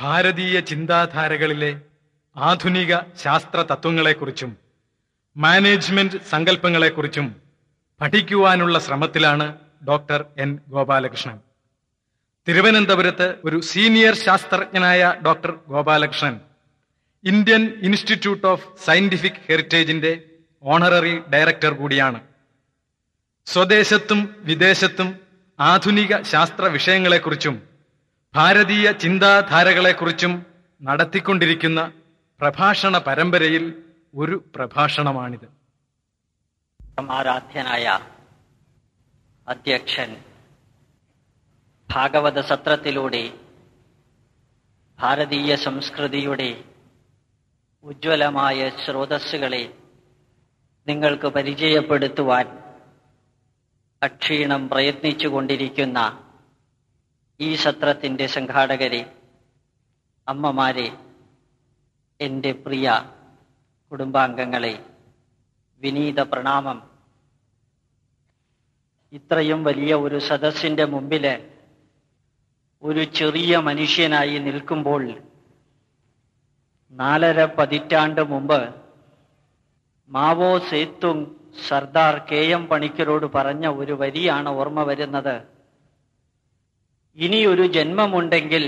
ഭാരതീയ ചിന്താധാരകളിലെ ആധുനിക ശാസ്ത്ര തത്വങ്ങളെക്കുറിച്ചും മാനേജ്മെന്റ് സങ്കല്പങ്ങളെക്കുറിച്ചും പഠിക്കുവാനുള്ള ശ്രമത്തിലാണ് ഡോക്ടർ എൻ ഗോപാലകൃഷ്ണൻ. തിരുവനന്തപുരത്ത് ഒരു senior ശാസ്ത്രജ്ഞനായ doctor Gopalakrishnan Indian Institute of Scientific ഹെറിറ്റേജിന്റെ honorary director കൂടിയാണ്. സ്വദേശത്തും വിദേശത്തും ആധുനിക ശാസ്ത്ര വിഷയങ്ങളെക്കുറിച്ചും ഭാരതീയ ചിന്താധാരകളെക്കുറിച്ചും നടത്തിക്കൊണ്ടിരിക്കുന്ന പ്രഭാഷണ പരമ്പരയിൽ ഒരു പ്രഭാഷണമാണിത്. ആരാധ്യനായ അധ്യക്ഷൻ ഭാഗവത സത്രത്തിലൂടെ ഭാരതീയ സംസ്കൃതിയുടെ ഉജ്ജ്വലമായ സ്രോതസ്സുകളെ നിങ്ങൾക്ക് പരിചയപ്പെടുത്തുവാൻ അക്ഷീണം പ്രയത്നിച്ചുകൊണ്ടിരിക്കുന്ന ഈ സത്രത്തിന്റെ സംഘാടകരെ അമ്മമാരെ എന്റെ പ്രിയ കുടുംബാംഗങ്ങളെ വിനീത പ്രണാമം. ഇത്രയും വലിയ ഒരു സദസ്സിന്റെ മുമ്പിൽ ഒരു ചെറിയ മനുഷ്യനായി നിൽക്കുമ്പോൾ നാലര പതിറ്റാണ്ട് മുമ്പ് Mao Zedong Sardar K M പണിക്കരോട് പറഞ്ഞ ഒരു വരിയാണ് ഓർമ്മ വരുന്നത്. ഇനിയൊരു ജന്മമുണ്ടെങ്കിൽ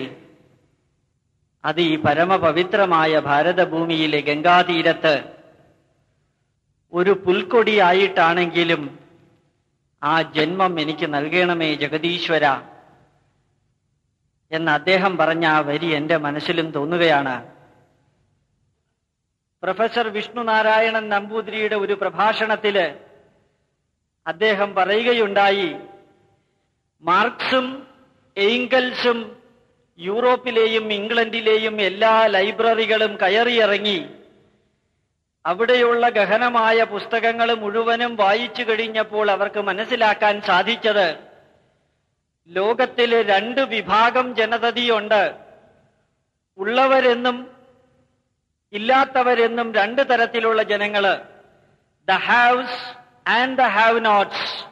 അത് ഈ പരമപവിത്രമായ ഭാരതഭൂമിയിലെ ഗംഗാതീരത്ത് ഒരു പുൽക്കൊടിയായിട്ടാണെങ്കിലും ആ ജന്മം എനിക്ക് നൽകണമേ ജഗദീശ്വര എന്ന് അദ്ദേഹം പറഞ്ഞ ആ വരി എന്റെ മനസ്സിലും തോന്നുകയാണ്. പ്രൊഫസർ വിഷ്ണുനാരായണൻ നമ്പൂതിരിയുടെ ഒരു പ്രഭാഷണത്തിൽ അദ്ദേഹം പറയുകയുണ്ടായി മാർക്സും എയ്ങ്കൽസും യൂറോപ്പിലെയും ഇംഗ്ലണ്ടിലെയും എല്ലാ ലൈബ്രറികളും കയറിയിറങ്ങി. അവിടെയുള്ള ഗഹനമായ പുസ്തകങ്ങൾ മുഴുവനും വായിച്ചു കഴിഞ്ഞപ്പോൾ അവർക്ക് മനസ്സിലാക്കാൻ സാധിച്ചത് ലോകത്തിൽ രണ്ട് വിഭാഗം ജനതതിയുണ്ട്. ഉള്ളവരെന്നും ഇല്ലാത്തവരെന്നും രണ്ട് തരത്തിലുള്ള ജനങ്ങൾ. The haves and the have nots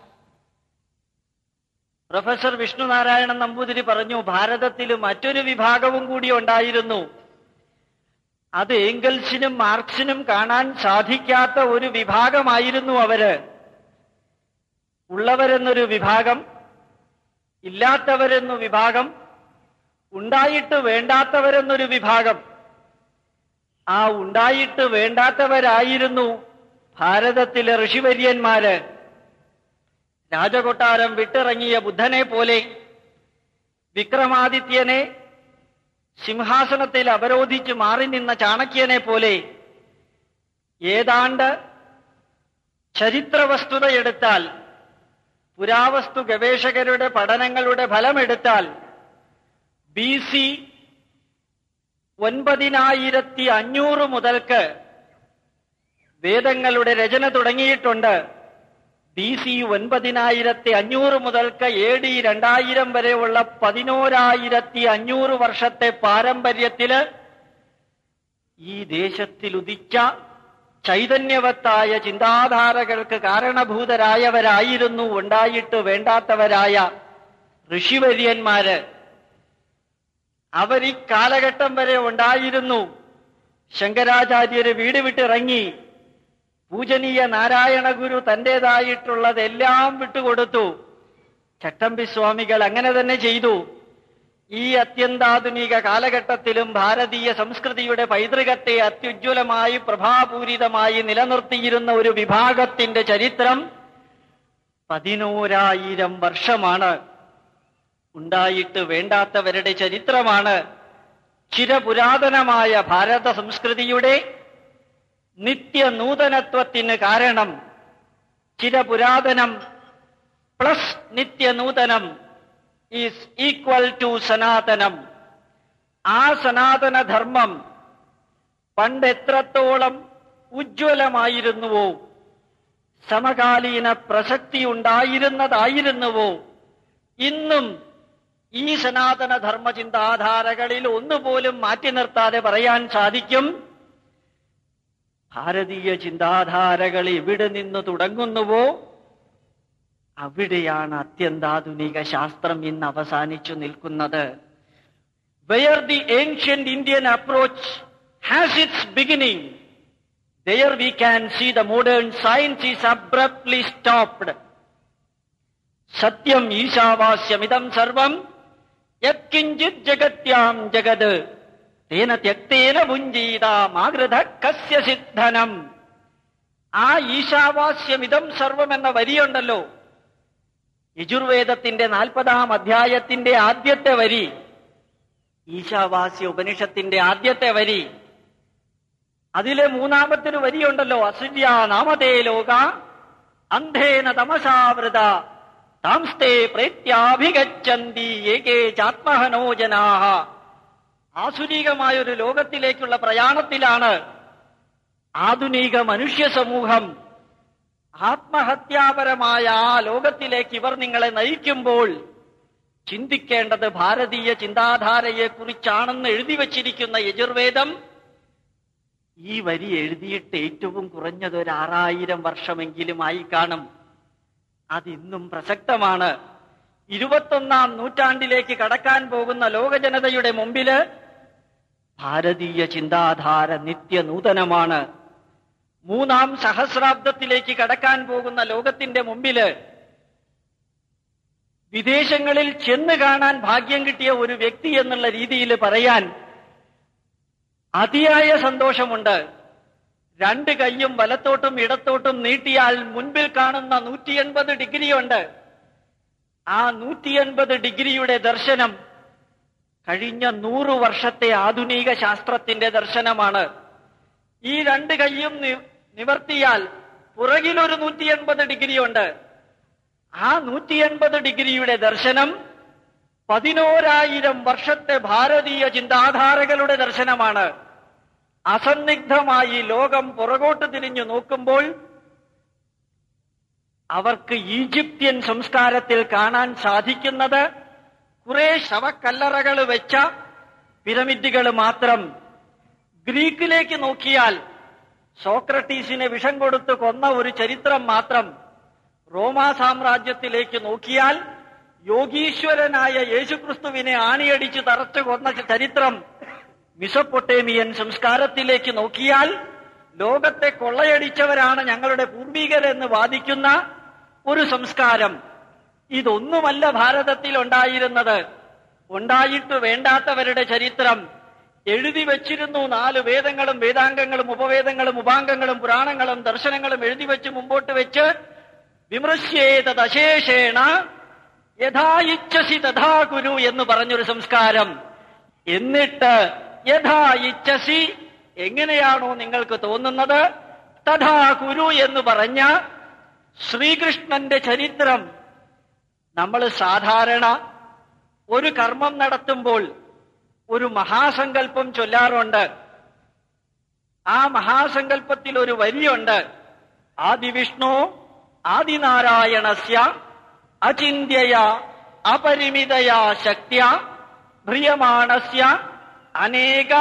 professor Vishnunarayanan Namboothiri പറഞ്ഞു ഭാരതത്തിൽ മറ്റൊരു വിഭാഗവും കൂടി ഉണ്ടായിരുന്നു. അത് ഏംഗൽസിനും മാർക്സിനും കാണാൻ സാധിക്കാത്ത ഒരു വിഭാഗമായിരുന്നു അവർ. ഉള്ളവരെന്നൊരു വിഭാഗം ഇല്ലാത്തവരെന്നു വിഭാഗം ഉണ്ടായിട്ട് വേണ്ടാത്തവരെന്നൊരു വിഭാഗം. ആ ഉണ്ടായിട്ട് വേണ്ടാത്തവരായിരുന്നു ഭാരതത്തിലെ ഋഷിവര്യന്മാര്. രാജകൊട്ടാരം വിട്ടിറങ്ങിയ ബുദ്ധനെ പോലെ വിക്രമാദിത്യനെ സിംഹാസനത്തിൽ അവരോധിച്ച് മാറി നിന്ന ചാണക്യനെ പോലെ ഏതാണ്ട് ചരിത്ര വസ്തുതയെടുത്താൽ പുരാവസ്തു ഗവേഷകരുടെ പഠനങ്ങളുടെ ഫലമെടുത്താൽ ബി സി ഒൻപതിനായിരത്തി അഞ്ഞൂറ് മുതൽക്ക് വേദങ്ങളുടെ രചന തുടങ്ങിയിട്ടുണ്ട്. ബി സി ഒൻപതിനായിരത്തി അഞ്ഞൂറ് മുതൽക്ക് എ ഡി രണ്ടായിരം വരെയുള്ള പതിനോരായിരത്തി അഞ്ഞൂറ് വർഷത്തെ പാരമ്പര്യത്തിൽ ഈ ദേശത്തിൽ ഉദിച്ച ചൈതന്യവത്തായ ചിന്താധാരകൾക്ക് കാരണഭൂതരായവരായിരുന്നു ഉണ്ടായിട്ട് വേണ്ടാത്തവരായ ഋഷിവര്യന്മാര്. അവർ ഈ കാലഘട്ടം വരെ ഉണ്ടായിരുന്നു. ശങ്കരാചാര്യര് വീട് വിട്ടിറങ്ങി. പൂജനീയ നാരായണ ഗുരു തന്റെതായിട്ടുള്ളതെല്ലാം വിട്ടുകൊടുത്തു. ചട്ടമ്പി സ്വാമികൾ അങ്ങനെ തന്നെ ചെയ്തു. ഈ അത്യന്താധുനിക കാലഘട്ടത്തിലും ഭാരതീയ സംസ്കൃതിയുടെ പൈതൃകത്തെ അത്യുജ്വലമായി പ്രഭാപൂരിതമായി നിലനിർത്തിയിരുന്ന ഒരു വിഭാഗത്തിന്റെ ചരിത്രം പതിനോരായിരം വർഷമാണ്. ഉണ്ടായിട്ട് വേണ്ടാത്തവരുടെ ചരിത്രമാണ്. ചിരപുരാതനമായ ഭാരത സംസ്കൃതിയുടെ നിത്യനൂതനത്വത്തിന് കാരണം ചിരപുരാതനം പ്ലസ് നിത്യ നൂതനം ഈസ് ഈക്വൽ ടു സനാതനം. ആ സനാതനധർമ്മം പണ്ട് എത്രത്തോളം ഉജ്ജ്വലമായിരുന്നുവോ? സമകാലീന പ്രസക്തി ഉണ്ടായിരുന്നതായിരുന്നുവോ ഇന്നും ഈ സനാതന ധർമ്മ ചിന്താധാരകളിൽ ഒന്നുപോലും മാറ്റി നിർത്താതെ പറയാൻ സാധിക്കും. ഭാരതീയ ചിന്താധാരകൾ എവിടെ നിന്ന് തുടങ്ങുന്നുവോ അവിടെയാണ് അത്യന്താധുനിക ശാസ്ത്രം ഇന്ന് അവസാനിച്ചു നിൽക്കുന്നത്. Where the ancient Indian approach has its beginning where we can see the modern science is abruptly stopped സത്യം ഈശാവാസ്യം ഇതം സർവം യത്കിഞ്ചിത് ജഗത്യാം ജഗത് തേന ത്യക്തേന ഭുഞ്ചീതാമാകൃത കസ്യ സിദ്ധനം. ആ ഈശാവാസ്യമിതം സർവം എന്ന വരിയുണ്ടല്ലോ. യജുർവേദത്തിന്റെ നാൽപ്പതാം അധ്യായത്തിന്റെ ആദ്യത്തെ വരി. ഈശാവാസ്യ ഉപനിഷത്തിന്റെ ആദ്യത്തെ വരി. അതിലെ മൂന്നാമത്തൊരു വരിയുണ്ടല്ലോ. അസുര്യ നാമതേ ലോക അന്ധേന തമസാവൃത താംസ്തേ പ്രേത്യാഭിഗച്ഛന്തി ഏകേ ചാത്മഹനോ ജനാഹ ഒരു ലോകത്തിലേക്കുള്ള പ്രയാണത്തിലാണ് ആധുനിക മനുഷ്യ സമൂഹം. ആത്മഹത്യാപരമായ ആ ലോകത്തിലേക്ക് ഇവർ നിങ്ങളെ നയിക്കുമ്പോൾ ചിന്തിക്കേണ്ടത് ഭാരതീയ ചിന്താധാരയെക്കുറിച്ചാണെന്ന് എഴുതി വച്ചിരിക്കുന്ന യജുർവേദം ഈ വരി എഴുതിയിട്ട് ഏറ്റവും കുറഞ്ഞത് ഒരു ആറായിരം വർഷമെങ്കിലും ആയി കാണും. അതിന്നും പ്രസക്തമാണ്. ഇരുപത്തൊന്നാം നൂറ്റാണ്ടിലേക്ക് കടക്കാൻ പോകുന്ന ലോകജനതയുടെ മുമ്പിൽ ഭാരതീയ ചിന്താധാര നിത്യനൂതനമാണ് മൂന്നാം സഹസ്രാബ്ദത്തിലേക്ക് കടക്കാൻ പോകുന്ന ലോകത്തിന്റെ മുമ്പിൽ വിദേശങ്ങളിൽ ചെന്ന് കാണാൻ ഭാഗ്യം കിട്ടിയ ഒരു വ്യക്തി എന്നുള്ള രീതിയിൽ പറയാൻ അതിയായ സന്തോഷമുണ്ട്. രണ്ട് കൈയും വലത്തോട്ടും ഇടത്തോട്ടും നീട്ടിയാൽ മുൻപിൽ കാണുന്ന നൂറ്റി എൺപത് ഡിഗ്രിയുണ്ട്. ആ നൂറ്റി എൺപത് ഡിഗ്രിയുടെ ദർശനം കഴിഞ്ഞ നൂറു വർഷത്തെ ആധുനിക ശാസ്ത്രത്തിന്റെ ദർശനമാണ്. ഈ രണ്ട് കൈയും നിവർത്തിയാൽ പുറകിലൊരു നൂറ്റി എൺപത് ഡിഗ്രിയുണ്ട്. ആ നൂറ്റി എൺപത് ഡിഗ്രിയുടെ ദർശനം പതിനോരായിരം വർഷത്തെ ഭാരതീയ ചിന്താധാരകളുടെ ദർശനമാണ്. അസന്നിഗ്ധമായി ലോകം പുറകോട്ട് തിരിഞ്ഞു നോക്കുമ്പോൾ അവർക്ക് ഈജിപ്ത്യൻ സംസ്കാരത്തിൽ കാണാൻ സാധിക്കുന്നത് കുറെ ശവക്കല്ലറകൾ വെച്ച പിരമിഡുകൾ മാത്രം ഗ്രീക്കിലേക്ക് നോക്കിയാൽ സോക്രട്ടീസിനെ വിഷം കൊടുത്ത് കൊന്ന ഒരു ചരിത്രം മാത്രം റോമാ സാമ്രാജ്യത്തിലേക്ക് നോക്കിയാൽ യോഗീശ്വരനായ യേശുക്രിസ്തുവിനെ ആണിയടിച്ച് തറച്ചു കൊന്ന ചരിത്രം മിസപ്പൊട്ടേമിയൻ സംസ്കാരത്തിലേക്ക് നോക്കിയാൽ ലോകത്തെ കൊള്ളയടിച്ചവരാണ് ഞങ്ങളുടെ പൂർവികരെന്ന് വാദിക്കുന്ന ഒരു സംസ്കാരം. ഇതൊന്നുമല്ല ഭാരതത്തിൽ ഉണ്ടായിരുന്നത് ഉണ്ടായിട്ട് വേണ്ടാത്തവരുടെ ചരിത്രം എഴുതി വച്ചിരുന്നു. നാല് വേദങ്ങളും വേദാംഗങ്ങളും ഉപവേദങ്ങളും ഉപാംഗങ്ങളും പുരാണങ്ങളും ദർശനങ്ങളും എഴുതി വെച്ച് മുമ്പോട്ട് വെച്ച് വിമൃശ്യേതശേഷേണ യഥാ ഇച്ഛസി തഥാ കുരു എന്ന് പറഞ്ഞൊരു സംസ്കാരം. എന്നിട്ട് യഥായിച്ഛസി എങ്ങനെയാണോ നിങ്ങൾക്ക് തോന്നുന്നത്? തഥാ കുരു എന്ന് പറഞ്ഞ ശ്രീകൃഷ്ണന്റെ ചരിത്രം നമ്മൾ സാധാരണ ഒരു കർമ്മം നടത്തുമ്പോൾ ഒരു മഹാസങ്കല്പം ചൊല്ലാറുണ്ട്. ആ മഹാസങ്കല്പത്തിൽ ഒരു വരിയുണ്ട്. ആദിവിഷ്ണു ആദിനാരായണസ്യ അചിന്യയ അപരിമിതയാ ശക്തിയ ഭ്രിയമാണസ്യ അനേക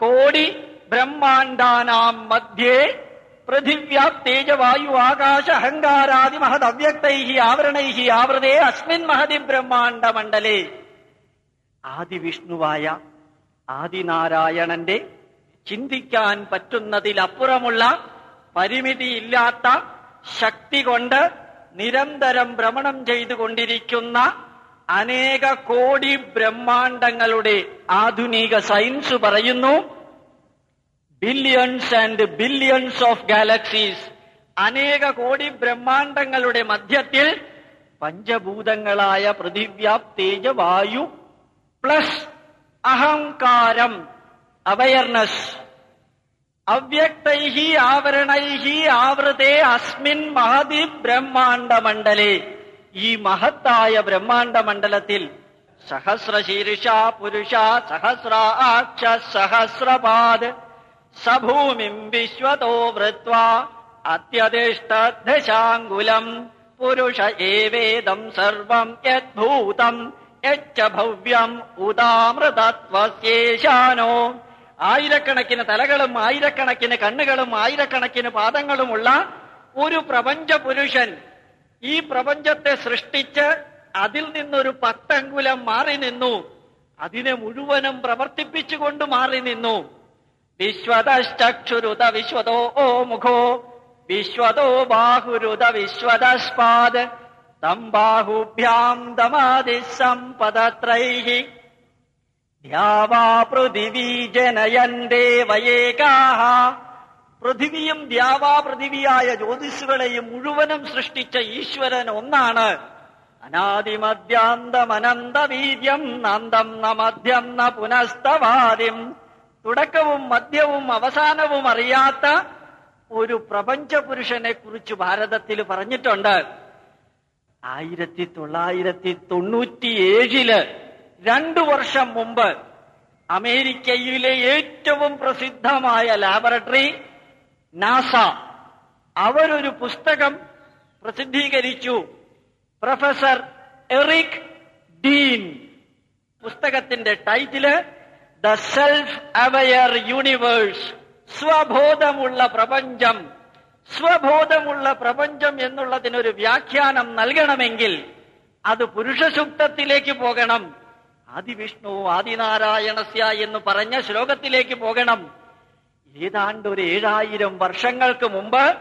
കോടി ബ്രഹ്മാണ്ടാനാം മധ്യേ പൃഥിവ്യാ തേജവായു ആകാശ അഹങ്കാരാദി മഹദവ്യക്തൈ ആവരണൈ ആവൃതേ അസ്മിൻ മഹതി ബ്രഹ്മാണ്ട മണ്ഡലേ ആദിവിഷ്ണുവായ ആദിനാരായണന്റെ ചിന്തിക്കാൻ പറ്റുന്നതിലപ്പുറമുള്ള പരിമിതിയില്ലാത്ത ശക്തി കൊണ്ട് നിരന്തരം ഭ്രമണം ചെയ്തുകൊണ്ടിരിക്കുന്ന അനേക കോടി ബ്രഹ്മാണ്ടങ്ങളുടെ ആധുനിക സയൻസ് പറയുന്നു. Billions and billions of galaxies അനേക കോടി ബ്രഹ്മാണ്ടങ്ങളുടെ മധ്യത്തിൽ പഞ്ചഭൂതങ്ങളായ പൃഥിവ്യ തേജ വായു പ്ലസ് അഹങ്കാരം അവയർനെസ് അവ്യക്തൈഹി ആവരണൈഹി ആവൃതേ അസ്മിൻ മഹതി ബ്രഹ്മാണ്ട മണ്ഡലേ ഈ മഹത്തായ ബ്രഹ്മാണ്ട മണ്ഡലത്തിൽ സഹസ്രശീർഷ പുരുഷ സഹസ്ര ആക്ഷ സഹസ്രപാദ് സഭൂമിം വിശ്വതോ വൃത്വ അത്യതിഷ്ഠദശാങ്കുലം പുരുഷ ഏവേദം സർവം യദ്ഭൂതം. യച്ച ഭവ്യം ഉദാമൃതത്വശേഷാനോ. ആയിരക്കണക്കിന് തലകളും ആയിരക്കണക്കിന് കണ്ണുകളും ആയിരക്കണക്കിന് പാദങ്ങളുമുള്ള ഒരു പ്രപഞ്ച പുരുഷൻ ഈ പ്രപഞ്ചത്തെ സൃഷ്ടിച്ച് അതിൽ നിന്നൊരു പത്തങ്കുലം മാറി നിന്നു. അതിനെ മുഴുവനും പ്രവർത്തിപ്പിച്ചുകൊണ്ട് മാറി നിന്നു. വിശ്വതശ്ചക്ഷുരുത വിശ്വതോ ഓ മുഖോ വിശ്വതോ ബാഹുരുത വിശ്വതസ്പാദ് തം ബാഹുഭ്യാം ദമാതി സമ്പദത്രൈ പൃഥിവീ ജനയൻ ദേവയേകാഹ. പൃഥിവിയും ദ്യാവാ പൃഥിവിയായ ജ്യോതിഷുകളെയും മുഴുവനും സൃഷ്ടിച്ച ഈശ്വരൻ ഒന്നാണ്. അനാദിമദ്യാന്തമനന്തവീര്യം നന്ദം ന മധ്യം ന പുനസ്തവാദിം. തുടക്കവും മധ്യവും അവസാനവും അറിയാത്ത ഒരു പ്രപഞ്ച പുരുഷനെ കുറിച്ച് ഭാരതത്തിൽ പറഞ്ഞിട്ടുണ്ട്. ആയിരത്തി തൊള്ളായിരത്തി തൊണ്ണൂറ്റിയേഴിൽ രണ്ടു വർഷം മുമ്പ് അമേരിക്കയിലെ ഏറ്റവും പ്രസിദ്ധമായ ലാബറട്ടറി നാസ അവരൊരു പുസ്തകം പ്രസിദ്ധീകരിച്ചു. Professor Eric Dean. പുസ്തകത്തിന്റെ title the self aware universe സ്വബോധമുള്ള പ്രപഞ്ചം സ്വബോധമുള്ള പ്രപഞ്ചം എന്നുള്ളതിനൊരു വ്യാഖ്യാനം നൽകണമെങ്കിൽ അത് പുരുഷസൂക്തത്തിലേക്ക് പോകണം. ആദിവിഷ്ണു ആദിനാരായണസ്യ എന്ന് പറഞ്ഞ ശ്ലോകത്തിലേക്ക് പോകണം. ഏതാണ്ട് ഒരു ഏഴായിരം വർഷങ്ങൾക്ക് മുമ്പ്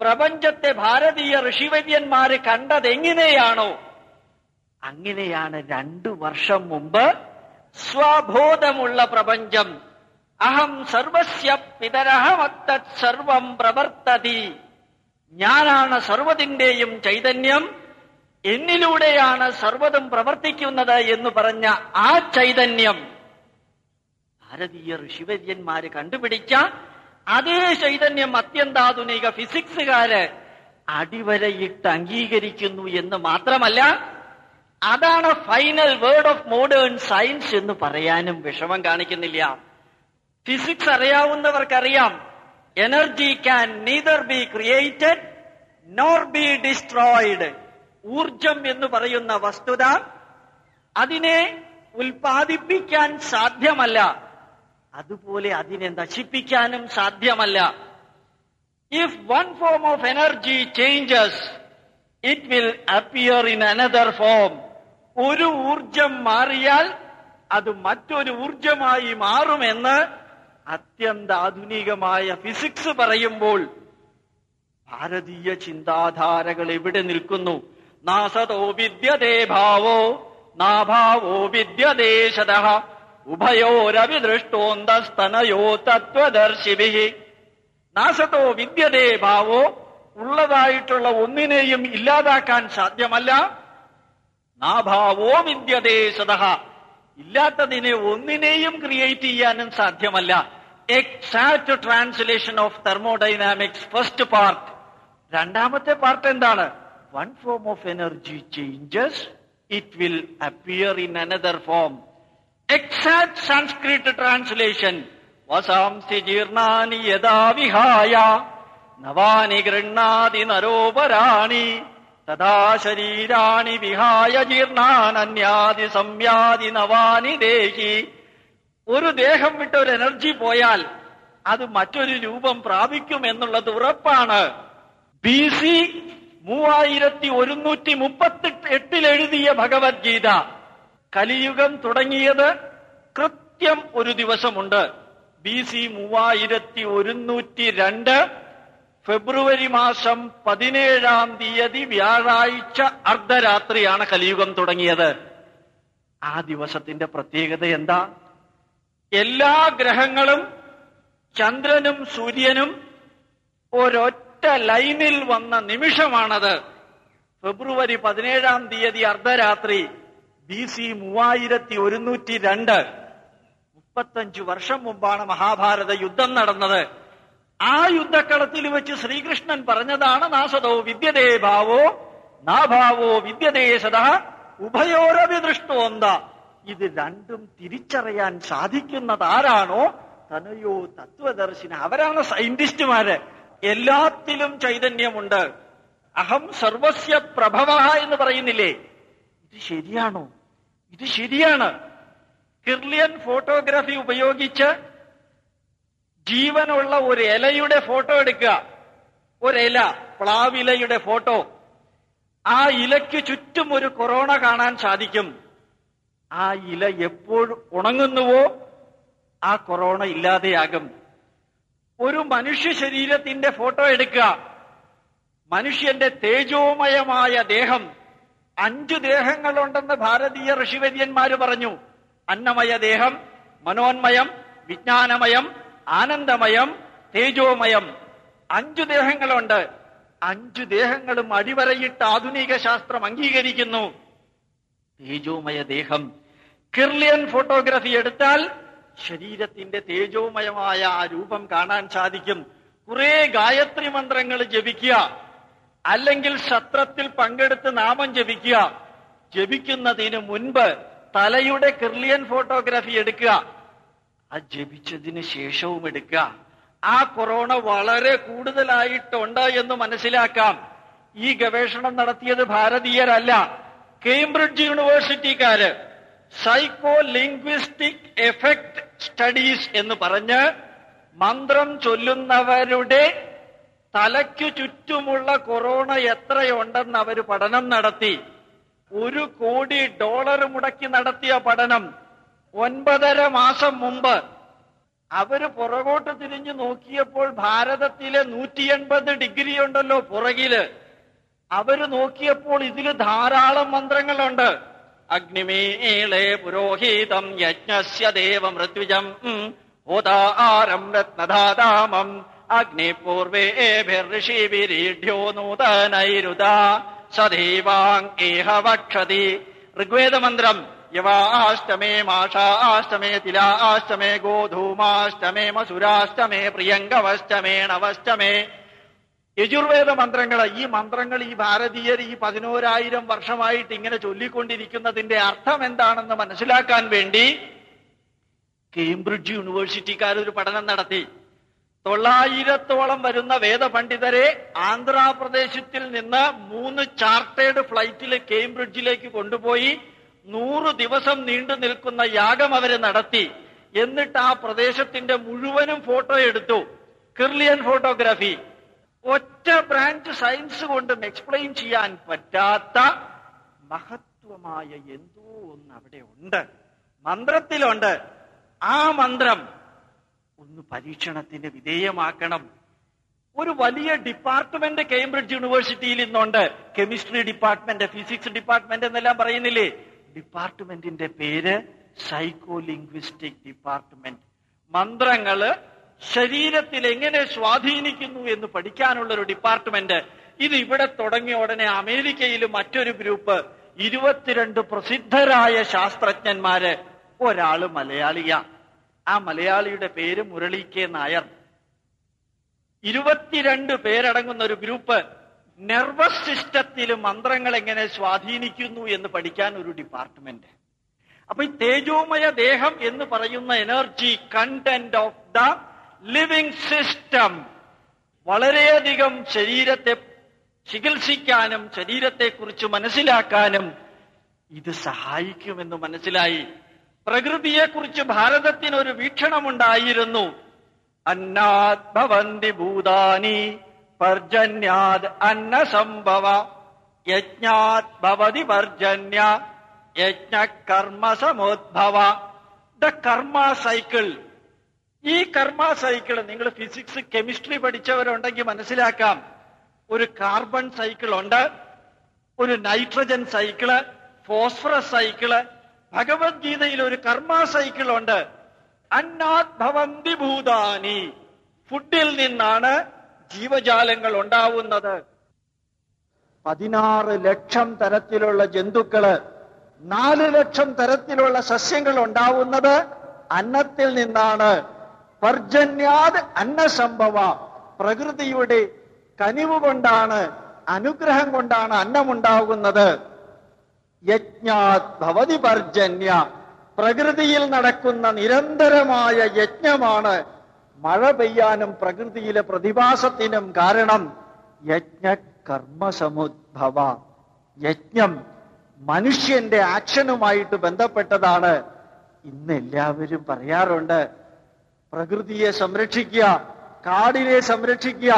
പ്രപഞ്ചത്തെ ഭാരതീയ ഋഷിവര്യന്മാര് കണ്ടതെങ്ങനെയാണോ? അങ്ങനെയാണ് രണ്ടു വർഷം മുമ്പ് സ്വബോധമുള്ള പ്രപഞ്ചം. അഹം സർവസ്യ പിതരഹമത്തത് സർവം പ്രവർത്തതി. ഞാനാണ് സർവതിന്റെയും ചൈതന്യം. എന്നിലൂടെയാണ് സർവതും പ്രവർത്തിക്കുന്നത് എന്ന് പറഞ്ഞ ആ ചൈതന്യം. ഭാരതീയ ഋഷിവര്യന്മാര് കണ്ടുപിടിച്ച അതേ ചൈതന്യം അത്യന്താധുനിക ഫിസിക്സുകാര് അടിവരയിട്ട് അംഗീകരിക്കുന്നു എന്ന് മാത്രമല്ല അതാണ് final word of modern science എന്ന് പറയാനും വിഷമം കാണിക്കുന്നില്ല. Physics അറിയാവുന്നവർക്കറിയാം. Energy can neither be created nor be destroyed ഊർജം എന്ന് പറയുന്ന വസ്തുത അതിനെ ഉൽപാദിപ്പിക്കാൻ സാധ്യമല്ല. അതുപോലെ അതിനെ നശിപ്പിക്കാനും സാധ്യമല്ല. If one form of energy changes it will appear in another form ഒരു ഊർജം മാറിയാൽ അത് മറ്റൊരു ഊർജമായി മാറുമെന്ന് അത്യന്താധുനികമായ ഫിസിക്സ് പറയുമ്പോൾ ഭാരതീയ ചിന്താധാരകൾ എവിടെ നിൽക്കുന്നു? നാസതോ വിദ്യതേ ഭാവോ നാഭാവോ വിദ്യദേശത ഉഭയോരവിദൃഷ്ടോന്തസ്തനയോ തത്വദർശിഭി നാസതോ വിദ്യതേ ഭാവോ ഉള്ളതായിട്ടുള്ള ഒന്നിനെയും ഇല്ലാതാക്കാൻ സാധ്യമല്ല. നാഭാവോ വിദ്യതേ സദ ഇല്ലാത്തതിനെ ഒന്നിനെയും ക്രിയേറ്റ് ചെയ്യാനും സാധ്യമല്ല. Exact translation of thermodynamics first part രണ്ടാമത്തെ പാർട്ട് എന്താണ്? One form of energy changes it will appear in another form exact Sanskrit translation വസാംസി ജീർണാനി യഥാ വിഹായ നവാനി ഗൃണ്ണാതി നരോപരാണി. തഥാ ശരീരാണി വിഹായ ജീർണാനന്യാതി സംയാതി നവാനി ദേഹി. ഒരു ദേഹം വിട്ട ഒരു എനർജി പോയാൽ അത് മറ്റൊരു രൂപം പ്രാപിക്കും എന്നുള്ളത് ഉറപ്പാണ്. ബി സി മൂവായിരത്തി ഒരുന്നൂറ്റി മുപ്പത്തി എട്ടിൽ എഴുതിയ ഭഗവത്ഗീത. കലിയുഗം തുടങ്ങിയത് കൃത്യം ഒരു ദിവസമുണ്ട്. ബി സി മൂവായിരത്തി ഒരുന്നൂറ്റി രണ്ട് ഫെബ്രുവരി മാസം പതിനേഴാം തീയതി വ്യാഴാഴ്ച അർദ്ധരാത്രിയാണ് കലിയുഗം തുടങ്ങിയത്. ആ ദിവസത്തിന്റെ പ്രത്യേകത എന്താ? എല്ലാ ഗ്രഹങ്ങളും ചന്ദ്രനും സൂര്യനും ഒരൊറ്റ ലൈനിൽ വന്ന നിമിഷമാണത്. ഫെബ്രുവരി പതിനേഴാം തീയതി അർദ്ധരാത്രി ബി സി മൂവായിരത്തി ഒരുന്നൂറ്റി രണ്ട്. മുപ്പത്തഞ്ചു വർഷം മുമ്പാണ് മഹാഭാരത യുദ്ധം നടന്നത്. ആ യുദ്ധക്കളത്തിൽ വെച്ച് ശ്രീകൃഷ്ണൻ പറഞ്ഞതാണ് നാസതോ വിദ്യതേ ഭാവോ നാഭാവോ വിദ്യതേ ഉഭയോരവി ദൃഷ്ടോന്ത. ഇത് രണ്ടും തിരിച്ചറിയാൻ സാധിക്കുന്നത് ആരാണോ തനയോ തത്വദർശിന. അവരാണ് സയന്റിസ്റ്റുമാര് എല്ലാത്തിലും ചൈതന്യമുണ്ട്. അഹം സർവസ്യ പ്രഭവ എന്ന് പറയുന്നില്ലേ? ഇത് ശരിയാണോ? ഇത് ശരിയാണ്. കിർലിയൻ ഫോട്ടോഗ്രാഫി ഉപയോഗിച്ച് ജീവനുള്ള ഒരു ഇലയുടെ ഫോട്ടോ എടുക്കുക. ഒരില പ്ലാവിലയുടെ ഫോട്ടോ. ആ ഇലയ്ക്ക് ചുറ്റും ഒരു കൊറോണ കാണാൻ സാധിക്കും. ആ ഇല എപ്പോഴും ഉണങ്ങുന്നുവോ ആ കൊറോണ ഇല്ലാതെയാകും. ഒരു മനുഷ്യ ശരീരത്തിന്റെ ഫോട്ടോ എടുക്കുക. മനുഷ്യന്റെ തേജോമയമായ ദേഹം. അഞ്ചു ദേഹങ്ങളുണ്ടെന്ന് ഭാരതീയ ഋഷിവര്യന്മാര് പറഞ്ഞു. അന്നമയ ദേഹം മനോന്മയം വിജ്ഞാനമയം ആനന്ദമയം തേജോമയം. അഞ്ചു ദേഹങ്ങളുണ്ട്. അഞ്ചു ദേഹങ്ങളും അടിവരയിട്ട് ആധുനിക ശാസ്ത്രം അംഗീകരിക്കുന്നു. തേജോമയ ദേഹം കിർലിയൻ ഫോട്ടോഗ്രാഫി എടുത്താൽ ശരീരത്തിന്റെ തേജോമയമായ ആ രൂപം കാണാൻ സാധിക്കും. കുറെ ഗായത്രി മന്ത്രങ്ങൾ ജപിക്കുക. അല്ലെങ്കിൽ ശത്രത്തിൽ പങ്കെടുത്ത് നാമം ജപിക്കുക. ജപിക്കുന്നതിന് മുൻപ് തലയുടെ കിർലിയൻ ഫോട്ടോഗ്രാഫി എടുക്കുക. ആ ജപിച്ചതിന് ശേഷവും എടുക്കാം ആ കൊറോണ വളരെ കൂടുതലായിട്ടുണ്ട് എന്ന് മനസ്സിലാക്കാം. ഈ ഗവേഷണം നടത്തിയത് ഭാരതീയരല്ല കേംബ്രിഡ്ജ് യൂണിവേഴ്സിറ്റിക്കാര്. സൈക്കോ ലിംഗ്വിസ്റ്റിക് എഫക്ട് സ്റ്റഡീസ് എന്ന് പറഞ്ഞ് മന്ത്രം ചൊല്ലുന്നവരുടെ തലയ്ക്കു ചുറ്റുമുള്ള കൊറോണ എത്രയുണ്ടെന്ന് അവർ പഠനം നടത്തി. ഒരു കോടി ഡോളർ മുടക്കി നടത്തിയ പഠനം. ഒൻപതര മാസം മുമ്പ് അവർ പുറകോട്ട് തിരിഞ്ഞു നോക്കിയപ്പോൾ ഭാരതത്തിലെ നൂറ്റി എൺപത് ഡിഗ്രി ഉണ്ടല്ലോ പുറകിൽ. അവർ നോക്കിയപ്പോൾ ഇതിൽ ധാരാളം മന്ത്രങ്ങളുണ്ട്. അഗ്നിമേളെ പുരോഹിതം യജ്ഞസ്യ ദേവ ദേവമൃത്വിജം ഹോതാരം രത്നധാതാമം അഗ്നിപൂർവേഭിർഷിഭിരീഢ്യോ നൂതനൈരുത സദൈവാങ് ഏഹ വക്ഷതി. ഋഗ്വേദമന്ത്രം യവാഷ്ടമേ മാഷാഷ്ടമേ തിലാഷ്ടമേ ഗോധൂമാഷ്ടമേ മസുരാഷ്ടമേ പ്രിയങ്കവഷ്ടമേ നവഷ്ടമേ യജുർവേദ മന്ത്രങ്ങൾ ഈ മന്ത്രങ്ങൾ ഈ ഭാരതീയർ ഈ പതിനോരായിരം വർഷമായിട്ട് ഇങ്ങനെ ചൊല്ലിക്കൊണ്ടിരിക്കുന്നതിന്റെ അർത്ഥം എന്താണെന്ന് മനസ്സിലാക്കാൻ വേണ്ടി കേംബ്രിഡ്ജ് യൂണിവേഴ്സിറ്റിക്കാർ ഒരു പഠനം നടത്തി. തൊള്ളായിരത്തോളം വരുന്ന വേദപണ്ഡിതരെ ആന്ധ്രാപ്രദേശത്തിൽ നിന്ന് മൂന്ന് ചാർട്ടേഡ് ഫ്ലൈറ്റിൽ കേംബ്രിഡ്ജിലേക്ക് കൊണ്ടുപോയി നൂറ് ദിവസം നീണ്ടു നിൽക്കുന്ന യാഗം അവർ നടത്തി. എന്നിട്ട് ആ പ്രദേശത്തിന്റെ മുഴുവനും ഫോട്ടോ എടുത്തു. Kirlian photography. ഒറ്റ ബ്രാഞ്ച് സയൻസ് കൊണ്ടും എക്സ്പ്ലെയിൻ ചെയ്യാൻ പറ്റാത്ത മഹത്വമായ എന്തോ ഒന്ന് അവിടെ ഉണ്ട്. മന്ത്രത്തിലുണ്ട്. ആ മന്ത്രം ഒന്ന് പരീക്ഷണത്തിന് വിധേയമാക്കണം. ഒരു വലിയ ഡിപ്പാർട്ട്മെന്റ് കേംബ്രിഡ്ജ് യൂണിവേഴ്സിറ്റിയിൽ ഇന്നുണ്ട്. കെമിസ്ട്രി ഡിപ്പാർട്ട്മെന്റ് ഫിസിക്സ് ഡിപ്പാർട്ട്മെന്റ് എന്നെല്ലാം പറയുന്നില്ലേ? ഡിപ്പാർട്ട്മെന്റിന്റെ പേര് സൈക്കോ ലിംഗ്വിസ്റ്റിക് ഡിപ്പാർട്ട്മെന്റ് മന്ത്രങ്ങൾ ശരീരത്തിൽ എങ്ങനെ സ്വാധീനിക്കുന്നു എന്ന് പഠിക്കാനുള്ള ഒരു ഡിപ്പാർട്ട്മെന്റ് ഇത് ഇവിടെ തുടങ്ങിയ ഉടനെ അമേരിക്കയിൽ മറ്റൊരു ഗ്രൂപ്പ് ഇരുപത്തിരണ്ട് പ്രസിദ്ധരായ ശാസ്ത്രജ്ഞന്മാര് ഒരാൾ മലയാളിയ. ആ മലയാളിയുടെ പേര് മുരളി കെ നായർ. ഇരുപത്തിരണ്ട് പേരടങ്ങുന്ന ഒരു ഗ്രൂപ്പ് നെർവസ് സിസ്റ്റത്തിൽ മന്ത്രങ്ങൾ എങ്ങനെ സ്വാധീനിക്കുന്നു എന്ന് പഠിക്കാൻ ഒരു ഡിപ്പാർട്ട്മെന്റ് അപ്പൊ ഈ തേജോമയ ദേഹം എന്ന് പറയുന്ന energy content of the living system വളരെയധികം ശരീരത്തെ ചികിത്സിക്കാനും ശരീരത്തെക്കുറിച്ച് മനസ്സിലാക്കാനും ഇത് സഹായിക്കുമെന്ന് മനസ്സിലായി. പ്രകൃതിയെക്കുറിച്ച് ഭാരതത്തിന് ഒരു വീക്ഷണമുണ്ടായിരുന്നു. അന്നാത് ഭവന്തി ഭൂതാനി പർജന്യാത് അന്നസംഭവ യജ്ഞാത് ഭവതി പർജന്യ. യജ്ഞ കർമ്മ സമോദ്ഭവ ദ കർമ്മ സൈക്കിൾ. ഈ കർമ്മ സൈക്കിൾ നിങ്ങൾ ഫിസിക്സ് കെമിസ്ട്രി പഠിച്ചവരുണ്ടെങ്കിൽ മനസ്സിലാക്കാം. ഒരു കാർബൺ സൈക്കിൾ ഉണ്ട്. ഒരു നൈട്രജൻ സൈക്കിൾ ഫോസ്ഫറസ് സൈക്കിൾ ഭഗവത്ഗീതയിൽ ഒരു കർമ്മ സൈക്കിൾ ഉണ്ട് അന്നാത് ഭവന്തി ഭൂതാനി. ഫുഡിൽ നിന്നാണ് ജീവജാലങ്ങൾ ഉണ്ടാവുന്നത്. പതിനാറ് ലക്ഷം തരത്തിലുള്ള ജന്തുക്കൾ നാല് ലക്ഷം തരത്തിലുള്ള സസ്യങ്ങൾ ഉണ്ടാവുന്നത് അന്നത്തിൽ നിന്നാണ്. പർജന്യാത് അന്നസംഭവ പ്രകൃതിയുടെ കനിവ് കൊണ്ടാണ് അനുഗ്രഹം കൊണ്ടാണ് അന്നമുണ്ടാകുന്നത്. യജ്ഞാത് ഭവതി പർജന്യ പ്രകൃതിയിൽ നടക്കുന്ന നിരന്തരമായ യജ്ഞമാണ് മഴ പെയ്യാനും പ്രകൃതിയിലെ പ്രതിഭാസത്തിനും കാരണം യജ്ഞ കർമ്മസമുദ്ഭവ യജ്ഞം മനുഷ്യന്റെ ആക്ഷനുമായിട്ട് ബന്ധപ്പെട്ടതാണ്. ഇന്ന് എല്ലാവരും പറയാറുണ്ട് പ്രകൃതിയെ സംരക്ഷിക്കുക കാടിനെ സംരക്ഷിക്കുക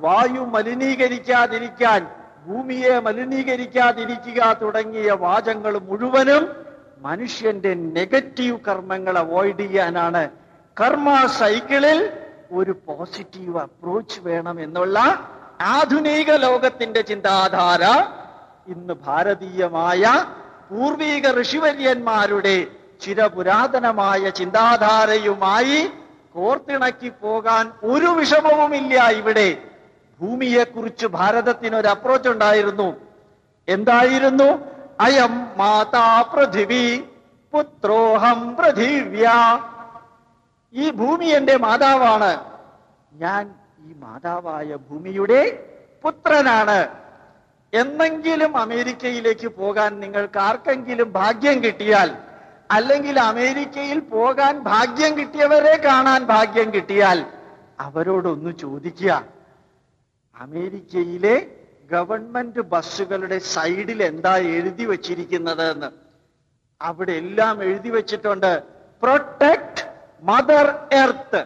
വായു മലിനീകരിക്കാതിരിക്കാൻ ഭൂമിയെ മലിനീകരിക്കാതിരിക്കുക തുടങ്ങിയ വാചങ്ങൾ മുഴുവനും മനുഷ്യന്റെ നെഗറ്റീവ് കർമ്മങ്ങൾ അവോയ്ഡ് ചെയ്യാനാണ് കർമ്മ സൈക്കിളിൽ ഒരു പോസിറ്റീവ് അപ്രോച്ച് വേണം എന്നുള്ള ആധുനിക ലോകത്തിന്റെ ചിന്താധാര ഇന്ന് ഭാരതീയമായ പൂർവീക ഋഷിവര്യന്മാരുടെ ചിരപുരാതനമായ ചിന്താധാരയുമായി കോർത്തിണക്കി പോകാൻ ഒരു വിഷമവുമില്ല ഇവിടെ. ഭൂമിയെക്കുറിച്ച് ഭാരതത്തിനൊരു അപ്രോച്ച് ഉണ്ടായിരുന്നു. എന്തായിരുന്നു? അയം മാതാ പൃഥിവി പുത്രോഹം പൃഥിവ്യ. ഈ ഭൂമി എന്റെ മാതാവാണ്. ഞാൻ ഈ മാതാവായ ഭൂമിയുടെ പുത്രനാണ്. എന്നെങ്കിലും അമേരിക്കയിലേക്ക് പോകാൻ നിങ്ങൾക്ക് ആർക്കെങ്കിലും ഭാഗ്യം കിട്ടിയാൽ അല്ലെങ്കിൽ അമേരിക്കയിൽ പോകാൻ ഭാഗ്യം കിട്ടിയവരെ കാണാൻ ഭാഗ്യം കിട്ടിയാൽ അവരോടൊന്ന് ചോദിക്കുക. അമേരിക്കയിലെ ഗവൺമെന്റ് ബസ്സുകളുടെ സൈഡിൽ എന്താ എഴുതി വച്ചിരിക്കുന്നത് എന്ന് അവിടെ എല്ലാം എഴുതി വച്ചിട്ടുണ്ട്. Protect mother earth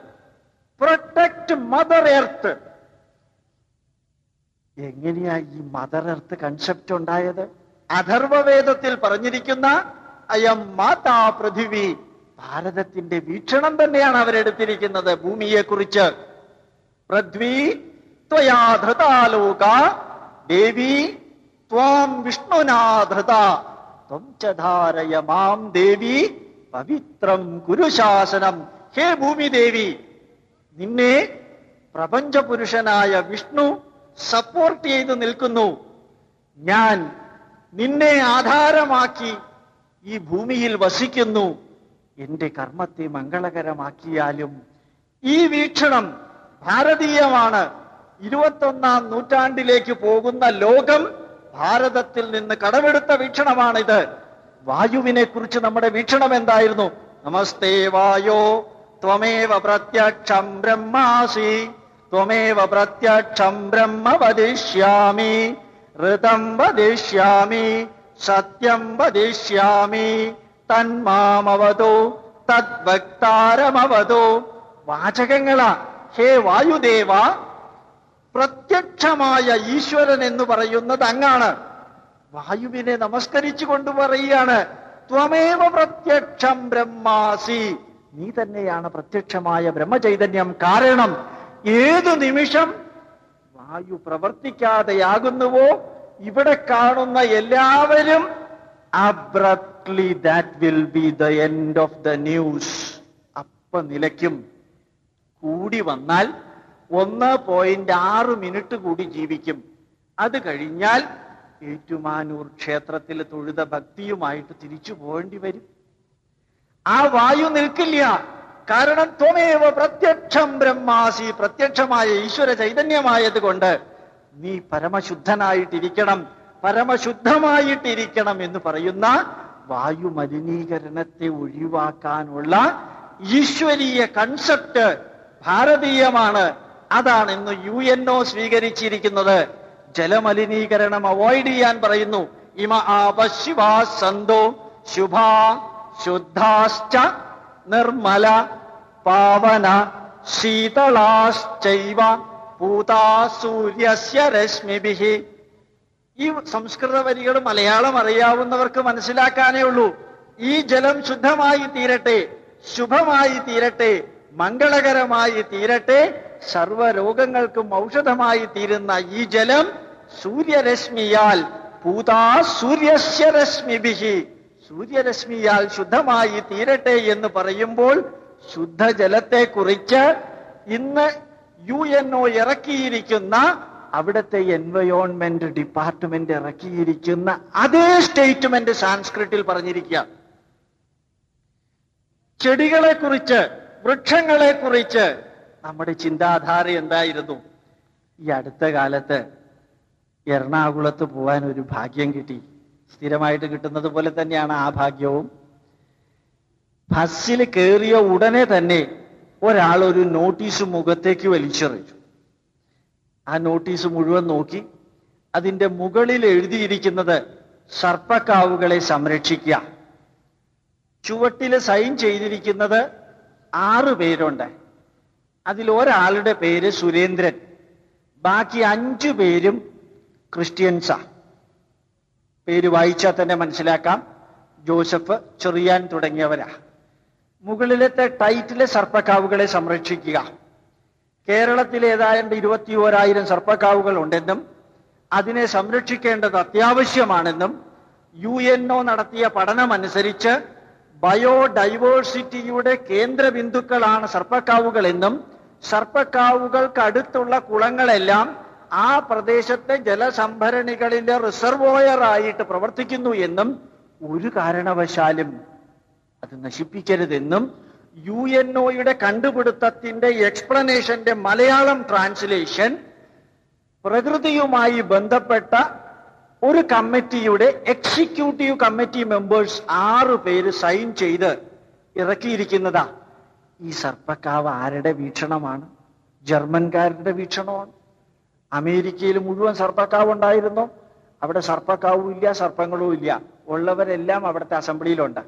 protect mother earth എങ്ങനെയാ ഈ മദർ എർത്ത് കൺസെപ്റ്റ് ഉണ്ടായത്? അഥർവവേദത്തിൽ പറഞ്ഞിരിക്കുന്ന അയം മാതാ പൃഥിവി. ഭാരതത്തിന്റെ വീക്ഷണം തന്നെയാണ് അവരെടുത്തിരിക്കുന്നത് ഭൂമിയെ കുറിച്ച് പൃഥ്വി ത്വയാധൃതാലോക ദേവി ത്വാം വിഷ്ണുനാധൃത ത്വം ച ധാരയ മാം ദേവി പവിത്രം കുരുശാസനം. ഹേ ഭൂമിദേവി നിന്നെ പ്രപഞ്ചപുരുഷനായ വിഷ്ണു സപ്പോർട്ട് ചെയ്ത് നിൽക്കുന്നു. ഞാൻ നിന്നെ ആധാരമാക്കി ഈ ഭൂമിയിൽ വസിക്കുന്നു. എന്റെ കർമ്മത്തെ മംഗളകരമാക്കിയാലും ഈ വീക്ഷണം ഭാരതീയമാണ്. ഇരുപത്തൊന്നാം നൂറ്റാണ്ടിലേക്ക് പോകുന്ന ലോകം ഭാരതത്തിൽ നിന്ന് കടമെടുത്ത വീക്ഷണമാണിത്. വായുവിനെ കുറിച്ച് നമ്മുടെ വീക്ഷണം എന്തായിരുന്നു? നമസ്തേ വായോ ത്വമേവ പ്രത്യക്ഷം ബ്രഹ്മാസി ത്വമേവ പ്രത്യക്ഷം ബ്രഹ്മ വദിഷ്യാമി ഋതം വദിഷ്യാമി സത്യം വദിഷ്യാമി തന്മാമവതോ തദ്വക്താരമവതോ. വാചകങ്ങളാ ഹേ വായുദേവ പ്രത്യക്ഷമായ ഈശ്വരൻ എന്ന് പറയുന്നത് അങ്ങാണ്. വായുവിനെ നമസ്കരിച്ചു കൊണ്ട് പറയുകയാണ്. ത്വമേവ പ്രത്യക്ഷം ബ്രഹ്മാസി. നീ തന്നെയാണ് പ്രത്യക്ഷമായ ബ്രഹ്മചൈതന്യം. കാരണം ഏതു നിമിഷം വായു പ്രവർത്തിക്കാതെയാകുന്നുവോ ഇവിടെ കാണുന്ന എല്ലാവരും abruptly that will be the end of the news അപ്പ നിലയ്ക്കും. കൂടി വന്നാൽ ഒന്ന് പോയിന്റ് ആറ് മിനിറ്റ് കൂടി ജീവിക്കും. അത് കഴിഞ്ഞാൽ ഏറ്റുമാനൂർ ക്ഷേത്രത്തിൽ തൊഴുത ഭക്തിയുമായിട്ട് തിരിച്ചു പോകേണ്ടി വരും. ആ വായു നിൽക്കില്ല. കാരണം ത്വമേവ പ്രത്യക്ഷം ബ്രഹ്മാസി പ്രത്യക്ഷമായ ഈശ്വര ചൈതന്യമായത് കൊണ്ട് നീ പരമശുദ്ധനായിട്ടിരിക്കണം പരമശുദ്ധമായിട്ടിരിക്കണം എന്ന് പറയുന്ന വായു മലിനീകരണത്തെ ഒഴിവാക്കാനുള്ള ഈശ്വരീയ കൺസെപ്റ്റ് ഭാരതീയമാണ്. അതാണ് ഇന്ന് യു എൻ സ്വീകരിച്ചിരിക്കുന്നത്. ജലമലിനീകരണം അവോയ്ഡ് ചെയ്യാൻ പറയുന്നു. ഇമ ആപശിവാ സന്തോ ശുഭ ശുദ്ധാശ്ച നിർമ്മല പാവന ശീതളാശ്ചൈവ പൂതാ സൂര്യസ്യ രശ്മിഭി. ഈ സംസ്കൃത വരികൾ മലയാളം അറിയാവുന്നവർക്ക് മനസ്സിലാക്കാനേ ഉള്ളൂ. ഈ ജലം ശുദ്ധമായി തീരട്ടെ ശുഭമായി തീരട്ടെ മംഗളകരമായി തീരട്ടെ സർവരോഗങ്ങൾക്കും ഔഷധമായി തീരുന്ന ഈ ജലം സൂര്യരശ്മിയാൽ പൂതാ സൂര്യശ്യരശ്മിഭി സൂര്യരശ്മിയാൽ ശുദ്ധമായി തീരട്ടെ എന്ന് പറയുമ്പോൾ ശുദ്ധജലത്തെ കുറിച്ച് ഇന്ന് യു എൻ ഒ ഇറക്കിയിരിക്കുന്ന അവിടുത്തെ എൻവയോൺമെന്റ് ഡിപ്പാർട്ട്മെന്റ് ഇറക്കിയിരിക്കുന്ന അതേ സ്റ്റേറ്റ്മെന്റ് സാൻസ്ക്രിറ്റിൽ പറഞ്ഞിരിക്കുക. ചെടികളെ കുറിച്ച് വൃക്ഷങ്ങളെ കുറിച്ച് നമ്മുടെ ചിന്താധാര എന്തായിരുന്നു? ഈ അടുത്ത കാലത്ത് എറണാകുളത്ത് പോകാൻ ഒരു ഭാഗ്യം കിട്ടി. സ്ഥിരമായിട്ട് കിട്ടുന്നത് പോലെ തന്നെയാണ് ആ ഭാഗ്യവും. ബസ്സിൽ കയറിയ ഉടനെ തന്നെ ഒരാൾ ഒരു നോട്ടീസ് മുഖത്തേക്ക് വലിച്ചെറിഞ്ഞു. ആ നോട്ടീസ് മുഴുവൻ നോക്കി. അതിന്റെ മുകളിൽ എഴുതിയിരിക്കുന്നത് സർപ്പക്കാവുകളെ സംരക്ഷിക്കുക. ചുവട്ടിൽ സൈൻ ചെയ്തിരിക്കുന്നത് ആറ് പേരുണ്ട്. അതിൽ ഒരാളുടെ പേര് സുരേന്ദ്രൻ. ബാക്കി അഞ്ചു പേരും ക്രിസ്ത്യൻസാ. പേര് വായിച്ചാൽ തന്നെ മനസ്സിലാക്കാം. ജോസഫ് ചെറിയാൻ തുടങ്ങിയവരാ. മുകളിലത്തെ ടൈറ്റിലെ സർപ്പക്കാവുകളെ സംരക്ഷിക്കുക. കേരളത്തിൽ ഏതാണ്ട് ഇരുപത്തി ഓരായിരം സർപ്പക്കാവുകൾ ഉണ്ടെന്നും അതിനെ സംരക്ഷിക്കേണ്ടത് അത്യാവശ്യമാണെന്നും യു എൻ ഒ നടത്തിയ പഠനമനുസരിച്ച് ബയോഡൈവേഴ്സിറ്റിയുടെ കേന്ദ്ര ബിന്ദുക്കളാണ് സർപ്പക്കാവുകൾ എന്നും സർപ്പക്കാവുകൾക്ക് അടുത്തുള്ള കുളങ്ങളെല്ലാം ആ പ്രദേശത്തെ ജലസംഭരണികളിലെ റിസർവോയർ ആയിട്ട് പ്രവർത്തിക്കുന്നു എന്നും ഒരു കാരണവശാലും അത് നശിപ്പിക്കരുതെന്നും യു എൻ ഒയുടെ കണ്ടുപിടുത്തത്തിന്റെ എക്സ്പ്ലനേഷന്റെ മലയാളം ട്രാൻസ്ലേഷൻ പ്രകൃതിയുമായി ബന്ധപ്പെട്ട ഒരു കമ്മിറ്റിയുടെ എക്സിക്യൂട്ടീവ് കമ്മിറ്റി മെമ്പേഴ്സ് ആറു പേര് സൈൻ ചെയ്ത് ഇറക്കിയിരിക്കുന്നതാ. ഈ സർപ്പക്കാവ് ആരുടെ വീക്ഷണമാണ്? ജർമ്മൻകാരുടെ വീക്ഷണമാണ്. അമേരിക്കയിൽ മുഴുവൻ സർപ്പക്കാവ് ഉണ്ടായിരുന്നു. അവിടെ സർപ്പക്കാവും ഇല്ല സർപ്പങ്ങളും ഇല്ല. ഉള്ളവരെല്ലാം അവിടുത്തെ അസംബ്ലിയിലുണ്ട്.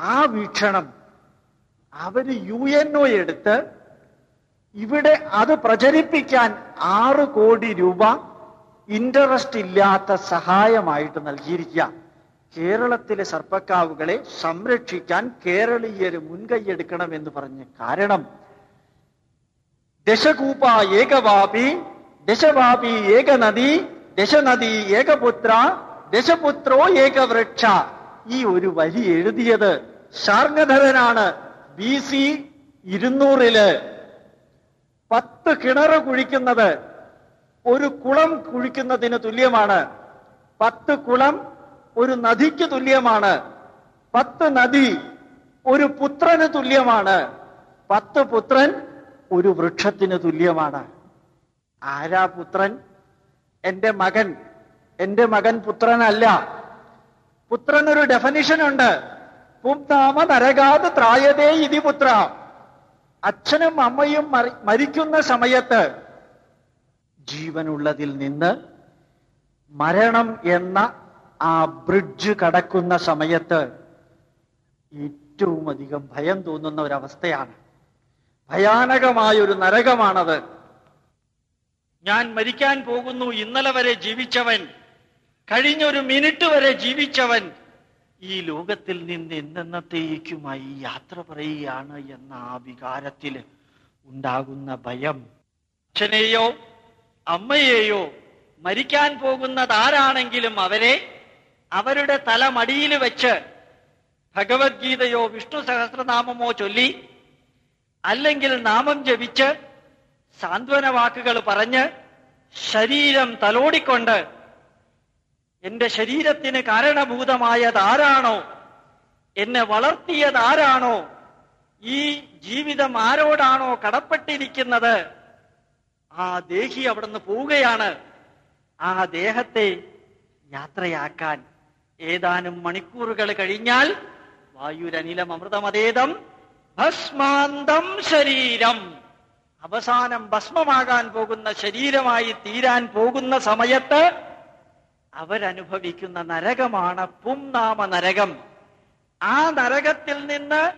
ആ വീക്ഷണം അവർ യു എൻ ഒ എടുത്ത് ഇവിടെ അത് പ്രചരിപ്പിക്കാൻ ആറ് കോടി രൂപ ഇൻട്രസ്റ്റ് ഇല്ലാത്ത സഹായമായിട്ട് നൽകിയിരിക്കുക കേരളത്തിലെ സർപ്പക്കാവുകളെ സംരക്ഷിക്കാൻ കേരളീയർ മുൻകൈയെടുക്കണം എന്ന് പറഞ്ഞ് കാരണം ദശകൂപ ഏകവാപി ദശവാപി ഏകനദി ദശനദി ഏകപുത്ര ദശപുത്രോ ഏകവൃക്ഷ. ഈ ഒരു വരി എഴുതിയത് ശാർഗധരനാണ് ബി സി ഇരുന്നൂറിൽ പത്ത് കിണർ കുഴിക്കുന്നത് ഒരു കുളം കുഴിക്കുന്നതിന് തുല്യമാണ്. പത്ത് കുളം ഒരു നദിക്ക് തുല്യമാണ്. പത്ത് നദി ഒരു പുത്രന് തുല്യമാണ്. പത്ത് പുത്രൻ ഒരു വൃക്ഷത്തിന് തുല്യമാണ്. ആരാ പുത്രൻ? എന്റെ മകൻ. എന്റെ മകൻ പുത്രനല്ല. പുത്രനൊരു ഡെഫനിഷൻ ഉണ്ട്. പൂംതാമ നരകാത് ത്രായതേ ഇതി പുത്ര. അച്ഛനും അമ്മയും മരിക്കുന്ന സമയത്ത് ജീവനുള്ളതിൽ നിന്ന് മരണം എന്ന ആ ബ്രിഡ്ജ് കടക്കുന്ന സമയത്ത് ഏറ്റവും അധികം ഭയം തോന്നുന്ന ഒരവസ്ഥയാണ്. ഭയാനകമായ ഒരു നരകമാണത്. ഞാൻ മരിക്കാൻ പോകുന്നു ഇന്നലെ വരെ ജീവിച്ചവൻ കഴിഞ്ഞൊരു മിനിറ്റ് വരെ ജീവിച്ചവൻ. ഈ ലോകത്തിൽ നിന്ന് എന്നേക്കുമായി യാത്ര പറയുകയാണ് എന്ന ആ വികാരത്തിൽ ഉണ്ടാകുന്ന ഭയം. അച്ഛനെയോ അമ്മയെയോ മരിക്കാൻ പോകുന്നതാരാണെങ്കിലും അവരെ അവരുടെ തല മടിയിൽ വെച്ച് ഭഗവത്ഗീതയോ വിഷ്ണു സഹസ്രനാമമോ ചൊല്ലി അല്ലെങ്കിൽ നാമം ജപിച്ച് സാന്ത്വന വാക്കുകൾ പറഞ്ഞ് ശരീരം തലോടിക്കൊണ്ട് എന്റെ ശരീരത്തിന് കാരണഭൂതമായതാരാണോ? എന്നെ വളർത്തിയതാരാണോ? ഈ ജീവിതം ആരോടാണോ കടപ്പെട്ടിരിക്കുന്നത്? ആ ദേഹി അവിടുന്ന് പോവുകയാണ്. ആ ദേഹത്തെ യാത്രയാക്കാൻ ഏതാനും മണിക്കൂറുകൾ കഴിഞ്ഞാൽ വായുരനിലം അമൃതമതേതം ഭസ്മാന്തം ശരീരം. അവസാനം ഭസ്മമാകാൻ പോകുന്ന ശരീരമായി തീരാൻ പോകുന്ന സമയത്ത് അവരനുഭവിക്കുന്ന നരകമാണ് പുംനാമ നരകം ആ നരകത്തിൽ നിന്ന്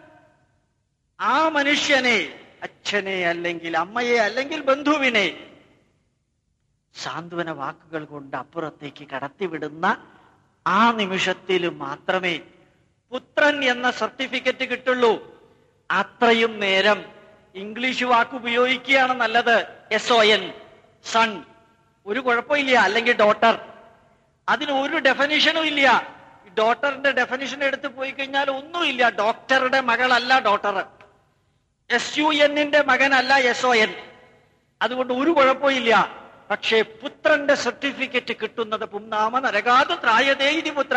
ആ മനുഷ്യനെ അച്ഛനെ അല്ലെങ്കിൽ അമ്മയെ അല്ലെങ്കിൽ ബന്ധുവിനെ സാന്ത്വന വാക്കുകൾ കൊണ്ട് അപ്പുറത്തേക്ക് കടത്തിവിടുന്ന ആ നിമിഷത്തിൽ മാത്രമേ പുത്രൻ എന്ന സർട്ടിഫിക്കറ്റ് കിട്ടുള്ളൂ. അത്രയും നേരം ഇംഗ്ലീഷ് വാക്ക് ഉപയോഗിക്കുകയാണ് നല്ലത്. എസ് ഒ എൻ സൺ ഒരു കുഴപ്പമില്ല. അല്ലെങ്കിൽ ഡോട്ടർ അതിന് ഒരു ഡെഫനിഷനും ഇല്ല. ഡോട്ടറിന്റെ ഡെഫനിഷൻ എടുത്ത് പോയി കഴിഞ്ഞാൽ ഒന്നുമില്ല. ഡോക്ടറുടെ മകളല്ല ഡോട്ടർ എസ് യു എന്നിന്റെ മകനല്ല എസ് ഒ എൻ അതുകൊണ്ട് ഒരു കുഴപ്പമില്ല. പക്ഷേ പുത്രന്റെ സർട്ടിഫിക്കറ്റ് കിട്ടുന്നത് പുംനാമ നരകാത് ത്രായതേ ഇതി പുത്ര.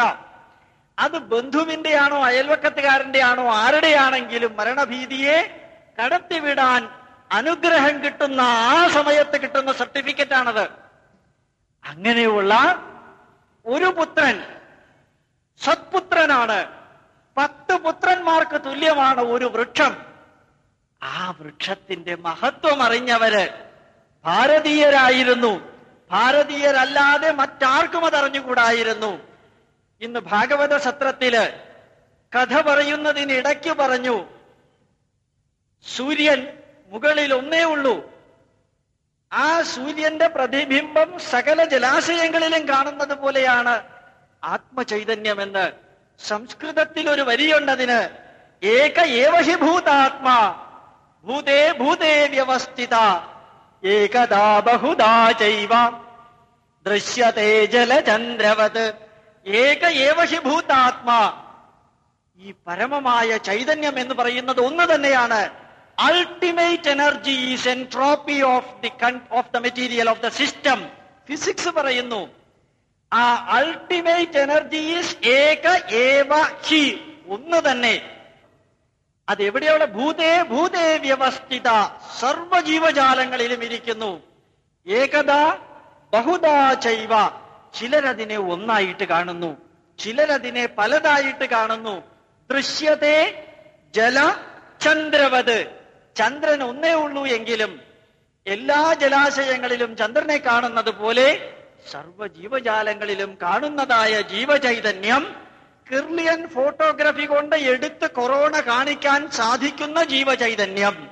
അത് ബന്ധുവിന്റെ ആണോ അയൽവക്കത്തുകാരന്റെ ആണോ ആരുടെയാണെങ്കിലും മരണഭീതിയെ കടത്തിവിടാൻ അനുഗ്രഹം കിട്ടുന്ന ആ സമയത്ത് കിട്ടുന്ന സർട്ടിഫിക്കറ്റ് ആണത് അങ്ങനെയുള്ള ഒരു പുത്രൻ സത്പുത്രനാണ്. പത്ത് പുത്രന്മാർക്ക് തുല്യമാണ് ഒരു വൃക്ഷം. ആ വൃക്ഷത്തിന്റെ മഹത്വം അറിഞ്ഞവര് ഭാരതീയരായിരുന്നു. ഭാരതീയരല്ലാതെ മറ്റാർക്കും അതറിഞ്ഞുകൂടായിരുന്നു. ഇന്ന് ഭാഗവത സത്രത്തിൽ കഥ പറയുന്നതിനിടയ്ക്ക് പറഞ്ഞു സൂര്യൻ മുകളിൽ ഒന്നേ ഉള്ളൂ. ആ സൂര്യന്റെ പ്രതിബിംബം സകല ജലാശയങ്ങളിലും കാണുന്നത് പോലെയാണ് ആത്മചൈതന്യമെന്ന് സംസ്കൃതത്തിൽ ഒരു വരിയുണ്ടതിന്. ഏക ഏവഹി ഭൂതാത്മാ ഭൂതേ ഭൂതേ വ്യവസ്ഥിത. ഏകദാ ബഹുദാ ചൈവ. ദൃശ്യതേ ജലചന്ദ്രവത്. ഏക ഏവശി ഭൂതാത്മാ. ഈ പരമമായ ചൈതന്യം എന്ന് പറയുന്നത് ഒന്ന് തന്നെയാണ്. Ultimate energy is entropy of the of the material of the system physics പറയുന്നു. ആ അൾട്ടിമേറ്റ് എനർജി ഈസ് ഏക ഏവ ഹി. ഒന്ന് തന്നെ. അത് എവിടെയുള്ള ഭൂതേ ഭൂതേ വ്യവസ്ഥിത സർവജീവജാലങ്ങളിലും ഇരിക്കുന്നു. ഏകത ബഹുദാ ചൈവ. ചിലരതിനെ ഒന്നായിട്ട് കാണുന്നു. ചിലരതിനെ പലതായിട്ട് കാണുന്നു. ദൃശ്യതേ ജല ചന്ദ്രവത്. ചന്ദ്രൻ ഒന്നേ ഉള്ളൂ എങ്കിലും എല്ലാ ജലാശയങ്ങളിലും ചന്ദ്രനെ കാണുന്നത് പോലെ സർവ ജീവജാലങ്ങളിലും കാണുന്നതായ ജീവചൈതന്യം കിർലിയൻ ഫോട്ടോഗ്രാഫി കൊണ്ട് എടുത്ത് കൊറോണ കാണിക്കാൻ സാധിക്കുന്ന ജീവചൈതന്യം.